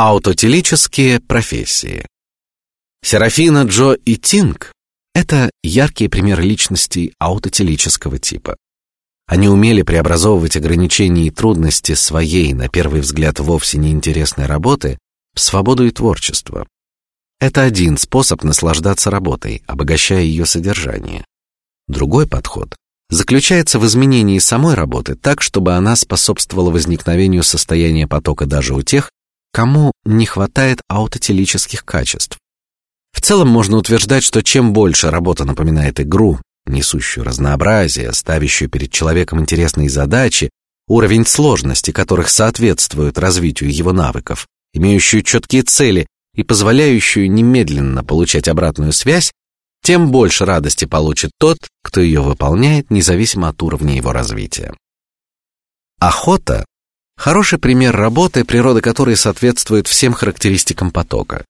Аутотелические профессии. Серафина, Джо и Тинг – это яркие примеры личностей аутотелического типа. Они умели преобразовывать ограничения и трудности своей, на первый взгляд, вовсе неинтересной работы в свободу и творчество. Это один способ наслаждаться работой, обогащая ее содержание. Другой подход заключается в изменении самой работы так, чтобы она способствовала возникновению состояния потока даже у тех, кому не хватает аутотелических качеств. В целом можно утверждать, что чем больше работа напоминает игру, несущую разнообразие, ставящую перед человеком интересные задачи, уровень сложности которых соответствует развитию его навыков, имеющую четкие цели и позволяющую немедленно получать обратную связь, тем больше радости получит тот, кто ее выполняет, независимо от уровня его развития. Охота Хороший пример работы, природа которой соответствует всем характеристикам потока.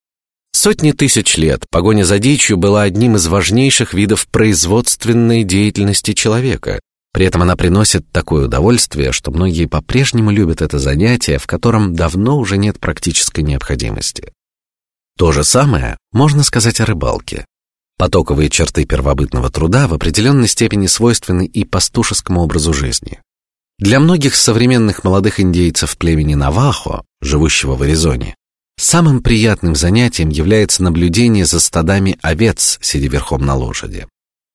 Сотни тысяч лет погоня за дичью была одним из важнейших видов производственной деятельности человека. При этом она приносит такое удовольствие, что многие по-прежнему любят это занятие, в котором давно уже нет практической необходимости. То же самое можно сказать о рыбалке. Потоковые черты первобытного труда в определенной степени свойственны и пастушескому образу жизни. Для многих современных молодых индейцев племени Навахо, живущего в Аризоне, самым приятным занятием является наблюдение за стадами овец, сидя верхом на лошади.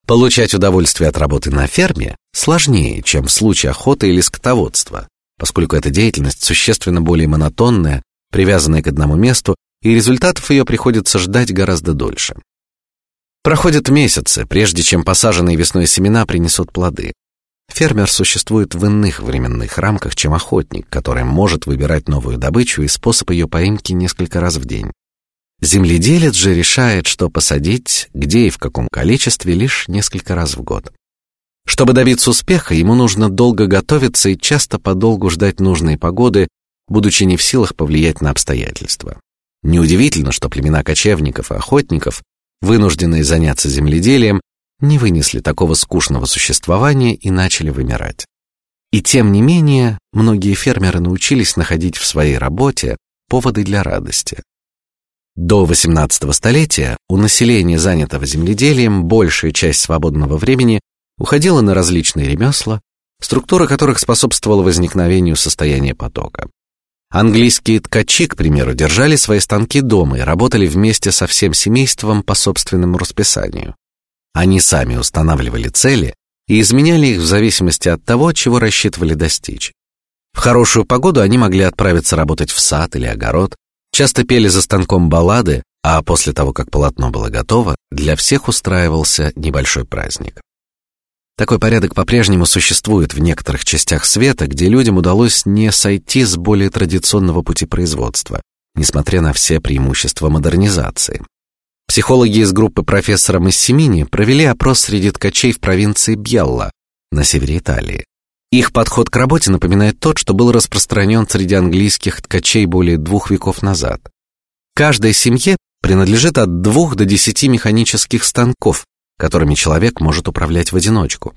Получать удовольствие от работы на ферме сложнее, чем в случае охоты или скотоводства, поскольку эта деятельность существенно более монотонная, привязанная к одному месту, и результатов ее приходится ждать гораздо дольше. Проходят месяцы, прежде чем посаженные весной семена принесут плоды. Фермер существует в иных временных рамках, чем охотник, который может выбирать новую добычу и способ ее поимки несколько раз в день. Земледелец же решает, что посадить, где и в каком количестве, лишь несколько раз в год. Чтобы добиться успеха, ему нужно долго готовиться и часто подолгу ждать нужной погоды, будучи не в силах повлиять на обстоятельства. Неудивительно, что племена кочевников и охотников, вынужденные заняться земледелием, не вынесли такого скучного существования и начали вымирать. И тем не менее, многие фермеры научились находить в своей работе поводы для радости. До XVIII столетия у населения, занятого земледелием, большая часть свободного времени уходила на различные ремесла, структура которых способствовала возникновению состояния потока. Английские ткачи, к примеру, держали свои станки дома и работали вместе со всем семейством по собственному расписанию. Они сами устанавливали цели и изменяли их в зависимости от того, чего рассчитывали достичь. В хорошую погоду они могли отправиться работать в сад или огород, часто пели за станком баллады, а после того, как полотно было готово, для всех устраивался небольшой праздник. Такой порядок по-прежнему существует в некоторых частях света, где людям удалось не сойти с более традиционного пути производства, несмотря на все преимущества модернизации. Психологи из группы профессора Массимини провели опрос среди ткачей в провинции Бьелла на севере Италии. Их подход к работе напоминает тот, что был распространен среди английских ткачей более двух веков назад. Каждой семье принадлежит от двух до десяти механических станков, которыми человек может управлять в одиночку.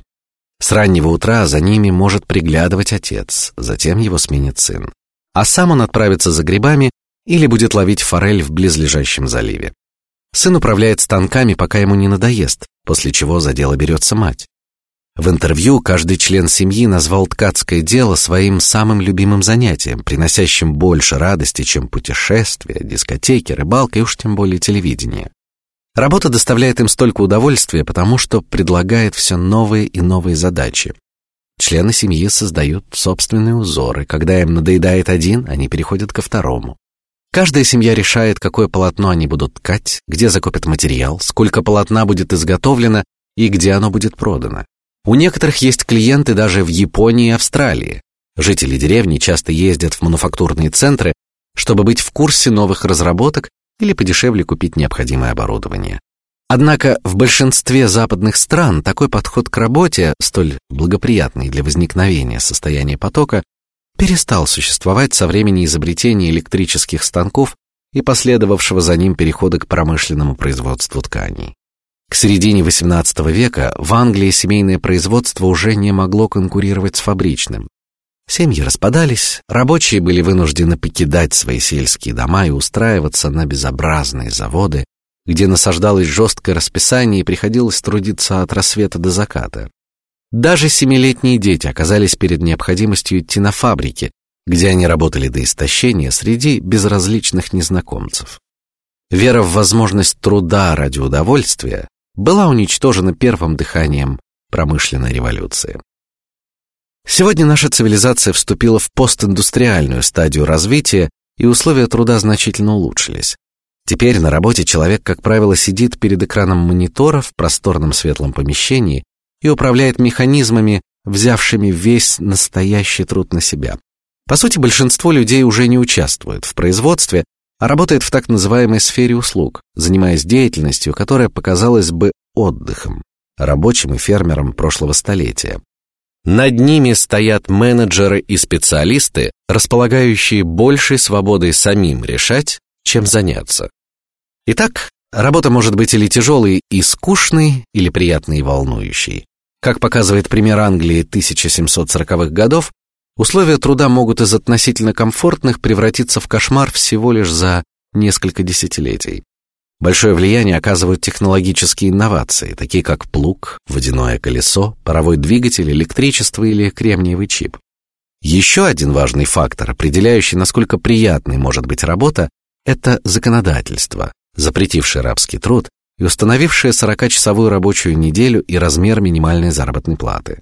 С раннего утра за ними может приглядывать отец, затем его сменит сын, а сам он отправится за грибами или будет ловить форель в близлежащем заливе. Сын управляет станками, пока ему не надоест, после чего за дело берется мать. В интервью каждый член семьи назвал ткацкое дело своим самым любимым занятием, приносящим больше радости, чем путешествия, дискотеки, рыбалка и уж тем более телевидение. Работа доставляет им столько удовольствия, потому что предлагает все новые и новые задачи. Члены семьи создают собственные узоры. Когда им надоедает один, они переходят ко второму. Каждая семья решает, какое полотно они будут ткать, где закупят материал, сколько полотна будет изготовлено и где оно будет продано. У некоторых есть клиенты даже в Японии и Австралии. Жители деревни часто ездят в мануфактурные центры, чтобы быть в курсе новых разработок или подешевле купить необходимое оборудование. Однако в большинстве западных стран такой подход к работе, столь благоприятный для возникновения состояния потока, перестал существовать со времени изобретения электрических станков и последовавшего за ним перехода к промышленному производству тканей. К середине XVIII века в Англии семейное производство уже не могло конкурировать с фабричным. Семьи распадались, рабочие были вынуждены покидать свои сельские дома и устраиваться на безобразные заводы, где насаждалось жесткое расписание и приходилось трудиться от рассвета до заката. Даже семилетние дети оказались перед необходимостью идти на фабрики, где они работали до истощения среди безразличных незнакомцев. Вера в возможность труда ради удовольствия была уничтожена первым дыханием промышленной революции. Сегодня наша цивилизация вступила в постиндустриальную стадию развития, и условия труда значительно улучшились. Теперь на работе человек, как правило, сидит перед экраном монитора в просторном светлом помещении и управляет механизмами, взявшими весь настоящий труд на себя. По сути, большинство людей уже не участвует в производстве, а работает в так называемой сфере услуг, занимаясь деятельностью, которая показалась бы отдыхом рабочим и фермерам прошлого столетия. Над ними стоят менеджеры и специалисты, располагающие большей свободой самим решать, чем заняться. Итак, работа может быть или тяжелой и скучной, или приятной и волнующей. Как показывает пример Англии 1740-х годов, условия труда могут из относительно комфортных превратиться в кошмар всего лишь за несколько десятилетий. Большое влияние оказывают технологические инновации, такие как плуг, водяное колесо, паровой двигатель, электричество или кремниевый чип. Еще один важный фактор, определяющий, насколько приятной может быть работа, это законодательство, запретившее рабский труд и установившее 40-часовую рабочую неделю и размер минимальной заработной платы.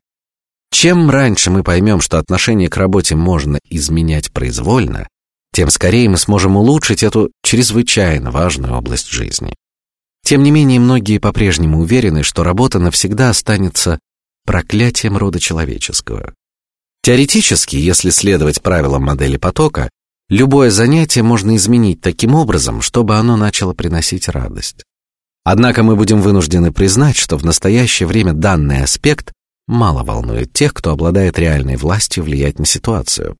Чем раньше мы поймем, что отношение к работе можно изменять произвольно, тем скорее мы сможем улучшить эту чрезвычайно важную область жизни. Тем не менее, многие по-прежнему уверены, что работа навсегда останется проклятием рода человеческого. Теоретически, если следовать правилам модели потока, любое занятие можно изменить таким образом, чтобы оно начало приносить радость. Однако мы будем вынуждены признать, что в настоящее время данный аспект мало волнует тех, кто обладает реальной властью влиять на ситуацию.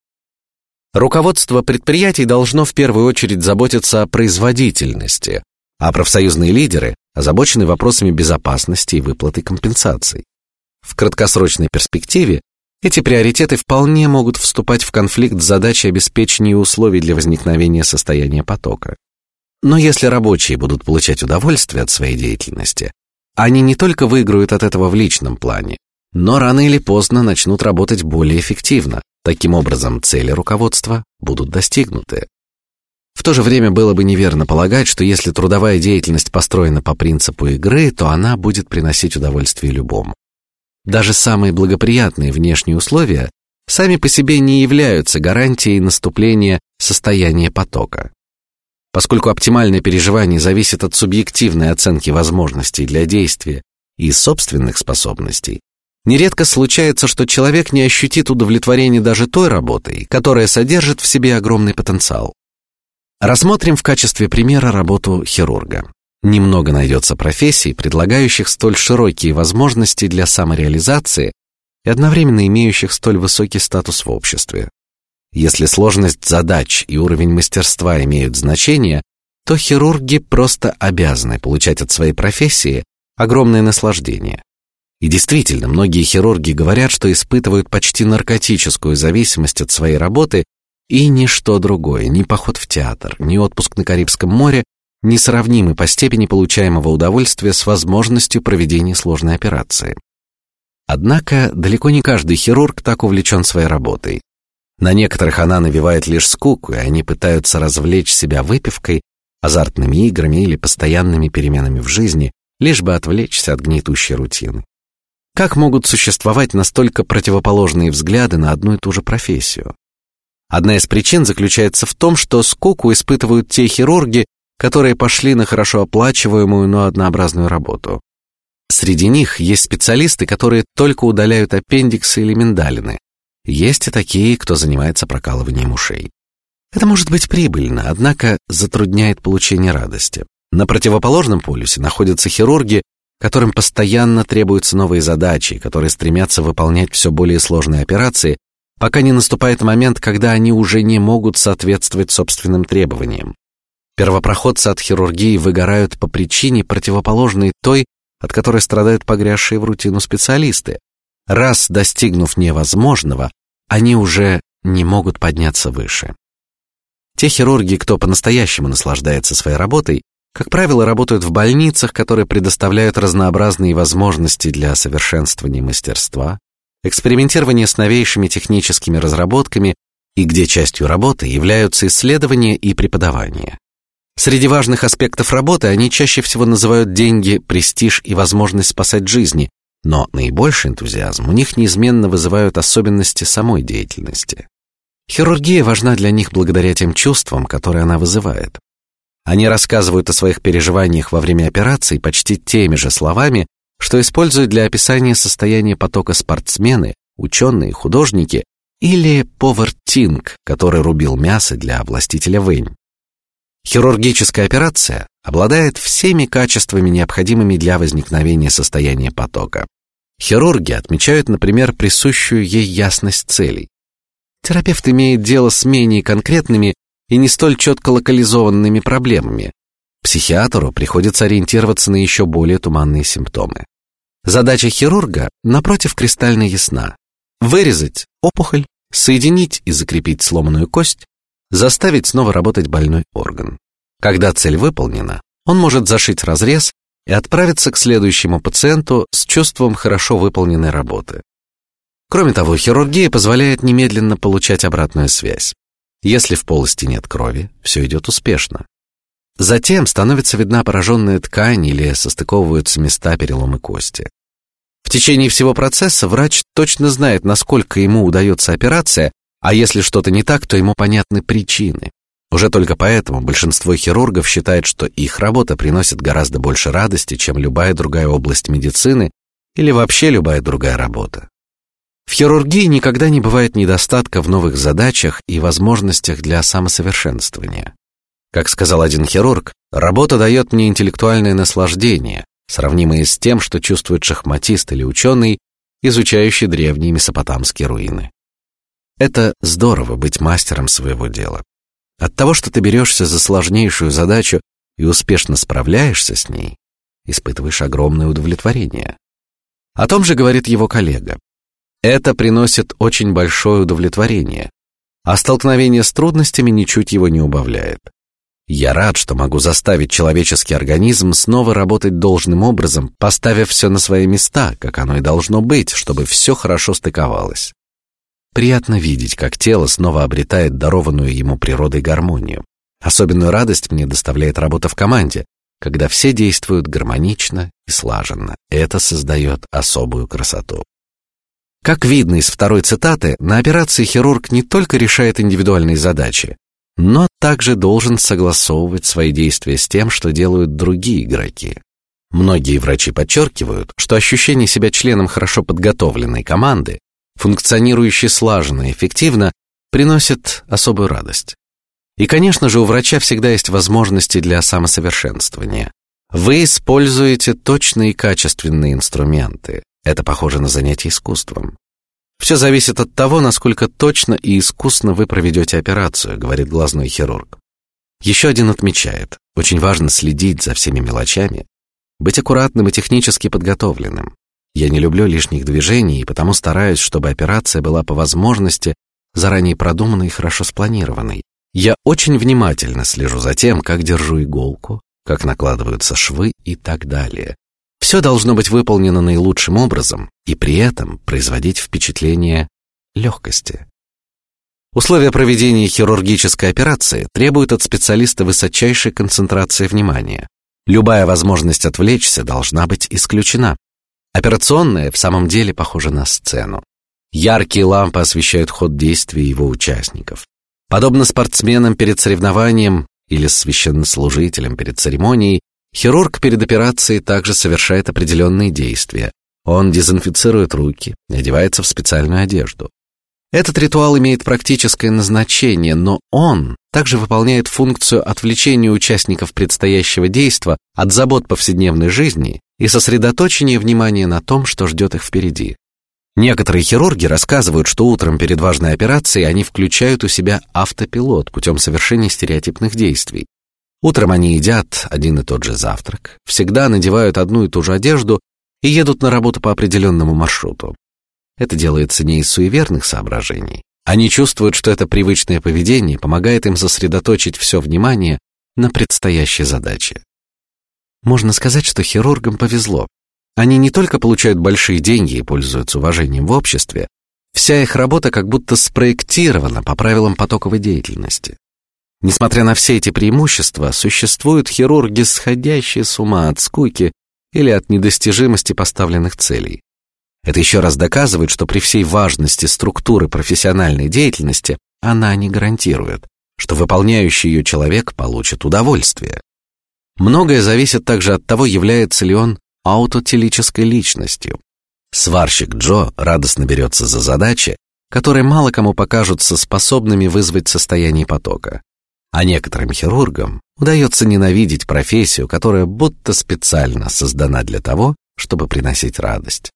Руководство предприятий должно в первую очередь заботиться о производительности, а профсоюзные лидеры озабочены вопросами безопасности и выплаты компенсаций. В краткосрочной перспективе эти приоритеты вполне могут вступать в конфликт с задачей обеспечения условий для возникновения состояния потока. Но если рабочие будут получать удовольствие от своей деятельности, они не только выиграют от этого в личном плане, но рано или поздно начнут работать более эффективно, Таким образом, цели руководства будут достигнуты. В то же время было бы неверно полагать, что если трудовая деятельность построена по принципу игры, то она будет приносить удовольствие любому. Даже самые благоприятные внешние условия сами по себе не являются гарантией наступления состояния потока. Поскольку оптимальное переживание зависит от субъективной оценки возможностей для действия и собственных способностей, Нередко случается, что человек не ощутит удовлетворения даже той работой, которая содержит в себе огромный потенциал. Рассмотрим в качестве примера работу хирурга. Немного найдется профессий, предлагающих столь широкие возможности для самореализации и одновременно имеющих столь высокий статус в обществе. Если сложность задач и уровень мастерства имеют значение, то хирурги просто обязаны получать от своей профессии огромное наслаждение. И действительно, многие хирурги говорят, что испытывают почти наркотическую зависимость от своей работы, и ничто другое, ни поход в театр, ни отпуск на Карибском море, не сравнимы по степени получаемого удовольствия с возможностью проведения сложной операции. Однако далеко не каждый хирург так увлечен своей работой. На некоторых она навевает лишь скуку, и они пытаются развлечь себя выпивкой, азартными играми или постоянными переменами в жизни, лишь бы отвлечься от гнетущей рутины. Как могут существовать настолько противоположные взгляды на одну и ту же профессию? Одна из причин заключается в том, что скуку испытывают те хирурги, которые пошли на хорошо оплачиваемую, но однообразную работу. Среди них есть специалисты, которые только удаляют аппендиксы или миндалины. Есть и такие, кто занимается прокалыванием ушей. Это может быть прибыльно, однако затрудняет получение радости. На противоположном полюсе находятся хирурги, которым постоянно требуются новые задачи, которые стремятся выполнять все более сложные операции, пока не наступает момент, когда они уже не могут соответствовать собственным требованиям. Первопроходцы от хирургии выгорают по причине противоположной той, от которой страдают погрязшие в рутину специалисты. Раз достигнув невозможного, они уже не могут подняться выше. Те хирурги, кто по-настоящему наслаждается своей работой, как правило, работают в больницах, которые предоставляют разнообразные возможности для совершенствования мастерства, экспериментирования с новейшими техническими разработками и где частью работы являются исследования и преподавание. Среди важных аспектов работы они чаще всего называют деньги, престиж и возможность спасать жизни, но наибольший энтузиазм у них неизменно вызывают особенности самой деятельности. Хирургия важна для них благодаря тем чувствам, которые она вызывает. Они рассказывают о своих переживаниях во время операции почти теми же словами, что используют для описания состояния потока спортсмены, ученые, художники или повар Тинг, который рубил мясо для властителя Вэнь. Хирургическая операция обладает всеми качествами, необходимыми для возникновения состояния потока. Хирурги отмечают, например, присущую ей ясность целей. Терапевт имеет дело с менее конкретными и не столь четко локализованными проблемами. Психиатру приходится ориентироваться на еще более туманные симптомы. Задача хирурга, напротив, кристально ясна: вырезать опухоль, соединить и закрепить сломанную кость, заставить снова работать больной орган. Когда цель выполнена, он может зашить разрез и отправиться к следующему пациенту с чувством хорошо выполненной работы. Кроме того, хирургия позволяет немедленно получать обратную связь. Если в полости нет крови, все идет успешно. Затем становится видна пораженная ткань или состыковываются места перелома кости. В течение всего процесса врач точно знает, насколько ему удается операция, а если что-то не так, то ему понятны причины. Уже только поэтому большинство хирургов считает, что их работа приносит гораздо больше радости, чем любая другая область медицины или вообще любая другая работа. В хирургии никогда не бывает недостатка в новых задачах и возможностях для самосовершенствования. Как сказал один хирург, работа дает мне интеллектуальное наслаждение, сравнимое с тем, что чувствует шахматист или ученый, изучающий древние месопотамские руины. Это здорово быть мастером своего дела. От того, что ты берешься за сложнейшую задачу и успешно справляешься с ней, испытываешь огромное удовлетворение. О том же говорит его коллега. Это приносит очень большое удовлетворение, а столкновение с трудностями ничуть его не убавляет. Я рад, что могу заставить человеческий организм снова работать должным образом, поставив все на свои места, как оно и должно быть, чтобы все хорошо стыковалось. Приятно видеть, как тело снова обретает дарованную ему природой гармонию. Особенную радость мне доставляет работа в команде, когда все действуют гармонично и слаженно. Это создает особую красоту. Как видно из второй цитаты, на операции хирург не только решает индивидуальные задачи, но также должен согласовывать свои действия с тем, что делают другие игроки. Многие врачи подчеркивают, что ощущение себя членом хорошо подготовленной команды, функционирующей слаженно и эффективно, приносит особую радость. И, конечно же, у врача всегда есть возможности для самосовершенствования. Вы используете точные и качественные инструменты, это похоже на занятие искусством. Все зависит от того, насколько точно и искусно вы проведете операцию, говорит глазной хирург. Еще один отмечает: очень важно следить за всеми мелочами, быть аккуратным и технически подготовленным. Я не люблю лишних движений и потому стараюсь, чтобы операция была по возможности заранее продуманной и хорошо спланированной. Я очень внимательно слежу за тем, как держу иголку, как накладываются швы и так далее. Все должно быть выполнено наилучшим образом и при этом производить впечатление легкости. Условия проведения хирургической операции требуют от специалиста высочайшей концентрации внимания. Любая возможность отвлечься должна быть исключена. Операционная в самом деле похожа на сцену. Яркие лампы освещают ход действий его участников. Подобно спортсменам перед соревнованием или священнослужителям перед церемонией, Хирург перед операцией также совершает определенные действия. Он дезинфицирует руки, одевается в специальную одежду. Этот ритуал имеет практическое назначение, но он также выполняет функцию отвлечения участников предстоящего действа от забот повседневной жизни и сосредоточения внимания на том, что ждет их впереди. Некоторые хирурги рассказывают, что утром перед важной операцией они включают у себя автопилот путем совершения стереотипных действий. Утром они едят один и тот же завтрак, всегда надевают одну и ту же одежду и едут на работу по определенному маршруту. Это делается не из суеверных соображений. Они чувствуют, что это привычное поведение помогает им сосредоточить все внимание на предстоящей задаче. Можно сказать, что хирургам повезло. Они не только получают большие деньги и пользуются уважением в обществе, вся их работа как будто спроектирована по правилам потоковой деятельности. Несмотря на все эти преимущества, существуют хирурги, сходящие с ума от скуки или от недостижимости поставленных целей. Это еще раз доказывает, что при всей важности структуры профессиональной деятельности она не гарантирует, что выполняющий ее человек получит удовольствие. Многое зависит также от того, является ли он аутотелической личностью. Сварщик Джо радостно берется за задачи, которые мало кому покажутся способными вызвать состояние потока. А некоторым хирургам удается ненавидеть профессию, которая будто специально создана для того, чтобы приносить радость.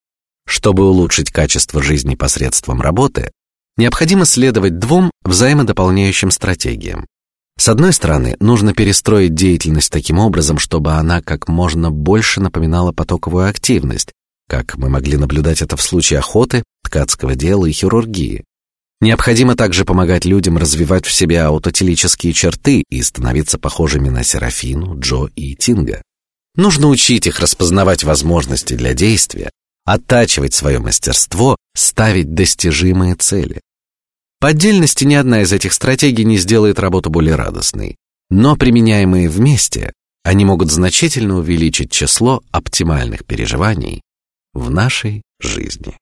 Чтобы улучшить качество жизни посредством работы, необходимо следовать двум взаимодополняющим стратегиям. С одной стороны, нужно перестроить деятельность таким образом, чтобы она как можно больше напоминала потоковую активность, как мы могли наблюдать это в случае охоты, ткацкого дела и хирургии. Необходимо также помогать людям развивать в себе аутотелические черты и становиться похожими на Серафину, Джо и Тинга. Нужно учить их распознавать возможности для действия, оттачивать свое мастерство, ставить достижимые цели. По отдельности ни одна из этих стратегий не сделает работу более радостной, но применяемые вместе, они могут значительно увеличить число оптимальных переживаний в нашей жизни.